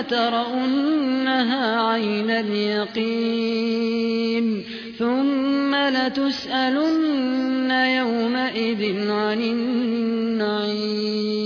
لترونها عين اليقين ثم لتسألن يومئذ عن النعيم.